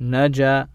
نجا.